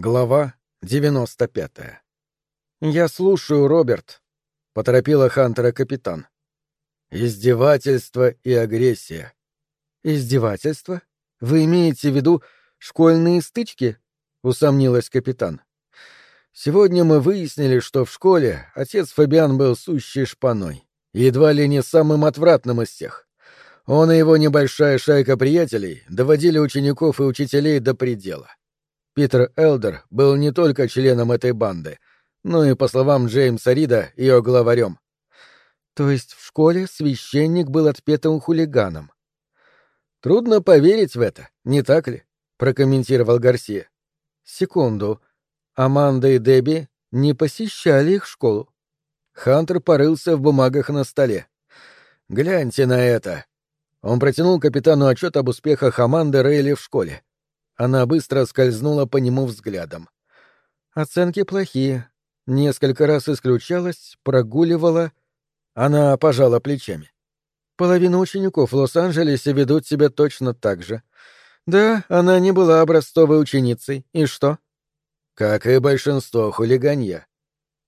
Глава 95 «Я слушаю, Роберт», — поторопила Хантера капитан. «Издевательство и агрессия». «Издевательство? Вы имеете в виду школьные стычки?» — усомнилась капитан. «Сегодня мы выяснили, что в школе отец Фабиан был сущей шпаной, едва ли не самым отвратным из всех. Он и его небольшая шайка приятелей доводили учеников и учителей до предела. Питер Элдер был не только членом этой банды, но и, по словам Джеймса Рида, ее главарем. То есть в школе священник был отпетым хулиганом. Трудно поверить в это, не так ли? прокомментировал Гарсия. Секунду. Аманда и Дебби не посещали их школу. Хантер порылся в бумагах на столе. Гляньте на это. Он протянул капитану отчет об успехах Аманды Рейли в школе. Она быстро скользнула по нему взглядом. Оценки плохие. Несколько раз исключалась, прогуливала. Она пожала плечами. Половина учеников в Лос-Анджелесе ведут себя точно так же. Да, она не была образцовой ученицей. И что? Как и большинство хулиганья.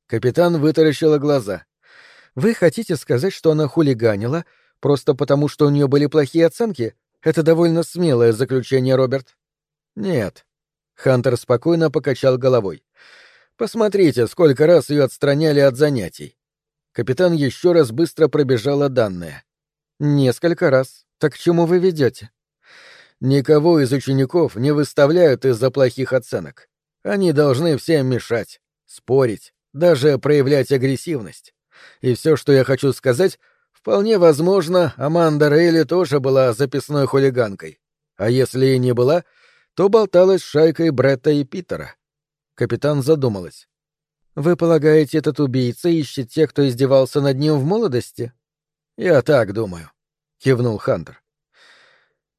Капитан вытаращила глаза. Вы хотите сказать, что она хулиганила просто потому, что у нее были плохие оценки? Это довольно смелое заключение, Роберт. Нет. Хантер спокойно покачал головой. Посмотрите, сколько раз ее отстраняли от занятий. Капитан еще раз быстро пробежала данные. Несколько раз. Так к чему вы ведете? Никого из учеников не выставляют из-за плохих оценок. Они должны всем мешать, спорить, даже проявлять агрессивность. И все, что я хочу сказать, вполне возможно, Аманда Рейли тоже была записной хулиганкой. А если и не была, то болталась шайкой Бретта и Питера. Капитан задумалась. «Вы полагаете, этот убийца ищет тех, кто издевался над ним в молодости?» «Я так думаю», — кивнул Хантер.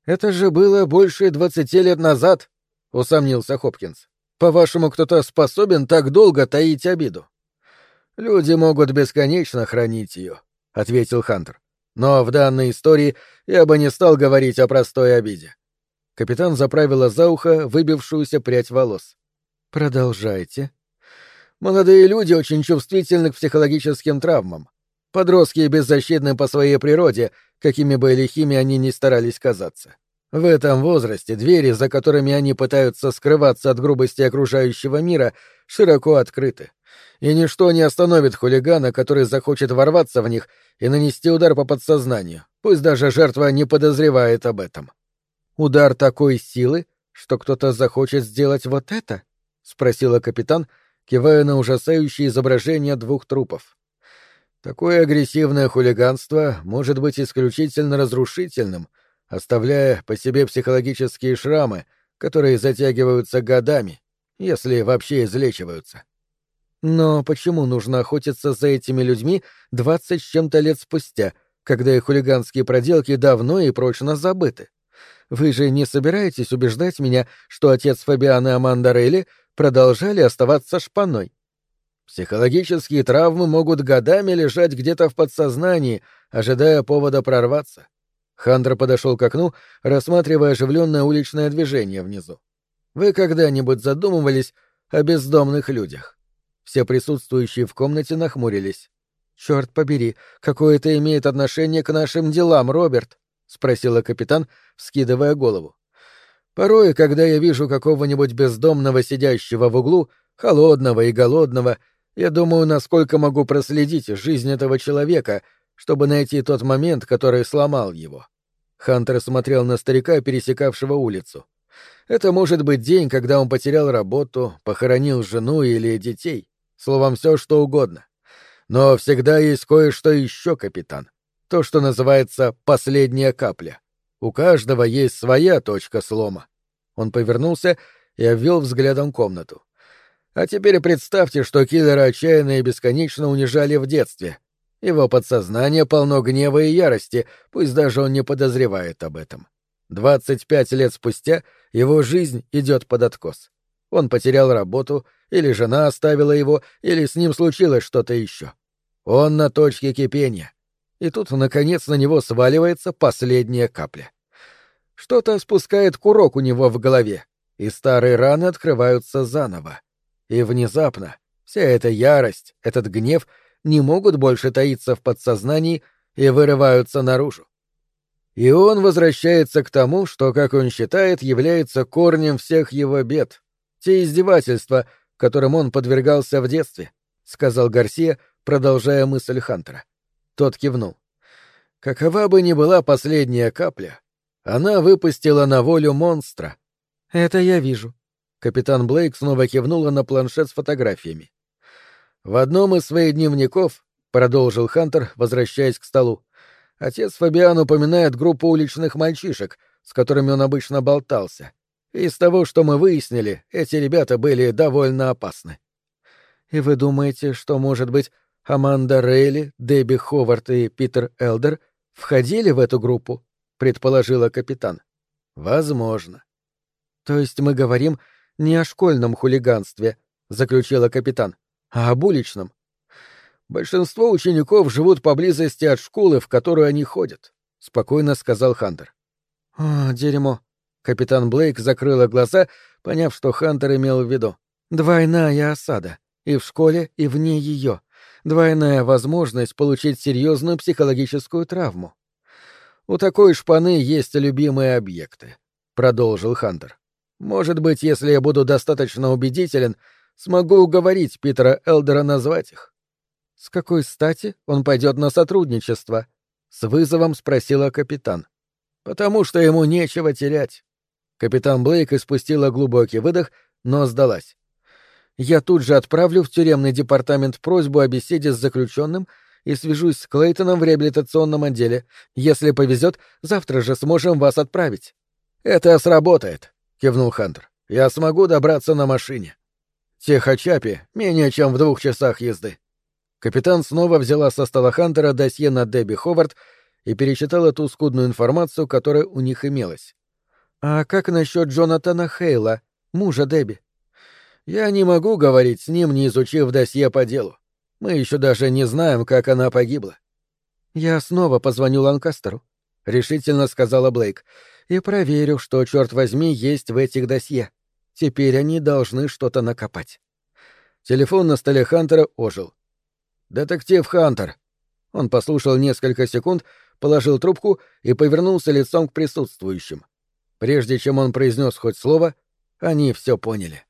«Это же было больше двадцати лет назад», — усомнился Хопкинс. «По-вашему, кто-то способен так долго таить обиду?» «Люди могут бесконечно хранить ее», — ответил Хантер. «Но в данной истории я бы не стал говорить о простой обиде. Капитан заправила за ухо выбившуюся прядь волос. «Продолжайте». «Молодые люди очень чувствительны к психологическим травмам. Подростки беззащитны по своей природе, какими бы лихими они ни старались казаться. В этом возрасте двери, за которыми они пытаются скрываться от грубости окружающего мира, широко открыты. И ничто не остановит хулигана, который захочет ворваться в них и нанести удар по подсознанию, пусть даже жертва не подозревает об этом. Удар такой силы, что кто-то захочет сделать вот это? спросила капитан, кивая на ужасающее изображение двух трупов. Такое агрессивное хулиганство может быть исключительно разрушительным, оставляя по себе психологические шрамы, которые затягиваются годами, если вообще излечиваются. Но почему нужно охотиться за этими людьми двадцать с чем-то лет спустя, когда их хулиганские проделки давно и прочно забыты? Вы же не собираетесь убеждать меня, что отец Фабиана и Аманда Рейли продолжали оставаться шпаной? Психологические травмы могут годами лежать где-то в подсознании, ожидая повода прорваться. Хандра подошел к окну, рассматривая оживленное уличное движение внизу. Вы когда-нибудь задумывались о бездомных людях? Все присутствующие в комнате нахмурились. Черт побери, какое это имеет отношение к нашим делам, Роберт? — спросила капитан, вскидывая голову. «Порой, когда я вижу какого-нибудь бездомного сидящего в углу, холодного и голодного, я думаю, насколько могу проследить жизнь этого человека, чтобы найти тот момент, который сломал его». Хантер смотрел на старика, пересекавшего улицу. Это может быть день, когда он потерял работу, похоронил жену или детей. Словом, все что угодно. Но всегда есть кое-что еще, капитан то, что называется «последняя капля». У каждого есть своя точка слома. Он повернулся и обвел взглядом комнату. А теперь представьте, что киллера отчаянно и бесконечно унижали в детстве. Его подсознание полно гнева и ярости, пусть даже он не подозревает об этом. Двадцать пять лет спустя его жизнь идет под откос. Он потерял работу, или жена оставила его, или с ним случилось что-то еще. Он на точке кипения и тут, наконец, на него сваливается последняя капля. Что-то спускает курок у него в голове, и старые раны открываются заново. И внезапно вся эта ярость, этот гнев не могут больше таиться в подсознании и вырываются наружу. И он возвращается к тому, что, как он считает, является корнем всех его бед. Те издевательства, которым он подвергался в детстве, — сказал Гарсия, продолжая мысль Хантера. Тот кивнул. Какова бы ни была последняя капля, она выпустила на волю монстра. Это я вижу. Капитан Блейк снова кивнула на планшет с фотографиями. В одном из своих дневников, продолжил Хантер, возвращаясь к столу, отец Фабиан упоминает группу уличных мальчишек, с которыми он обычно болтался. Из того, что мы выяснили, эти ребята были довольно опасны. И вы думаете, что, может быть, Аманда Рейли, Дебби Ховард и Питер Элдер входили в эту группу? предположила капитан. Возможно. То есть мы говорим не о школьном хулиганстве, заключила капитан, а об уличном. Большинство учеников живут поблизости от школы, в которую они ходят, спокойно сказал Хантер. О, дерьмо. Капитан Блейк закрыла глаза, поняв, что Хантер имел в виду. Двойная осада. И в школе, и вне ее. Двойная возможность получить серьезную психологическую травму. У такой шпаны есть любимые объекты, продолжил Хантер. Может быть, если я буду достаточно убедителен, смогу уговорить Питера Элдера назвать их. С какой стати он пойдет на сотрудничество? С вызовом спросила капитан. Потому что ему нечего терять. Капитан Блейк испустила глубокий выдох, но сдалась. Я тут же отправлю в тюремный департамент просьбу о беседе с заключенным и свяжусь с Клейтоном в реабилитационном отделе. Если повезет, завтра же сможем вас отправить. Это сработает, кивнул Хантер. Я смогу добраться на машине. Техачапи менее чем в двух часах езды. Капитан снова взяла со стола Хантера досье на Дебби Ховард и перечитала ту скудную информацию, которая у них имелась. «А как насчет Джонатана Хейла, мужа Дебби?» «Я не могу говорить с ним, не изучив досье по делу. Мы еще даже не знаем, как она погибла. Я снова позвоню Ланкастеру, решительно сказала Блейк, и проверю, что, черт возьми, есть в этих досье. Теперь они должны что-то накопать. Телефон на столе Хантера ожил. «Детектив Хантер!» Он послушал несколько секунд, положил трубку и повернулся лицом к присутствующим. Прежде чем он произнес хоть слово, они все поняли.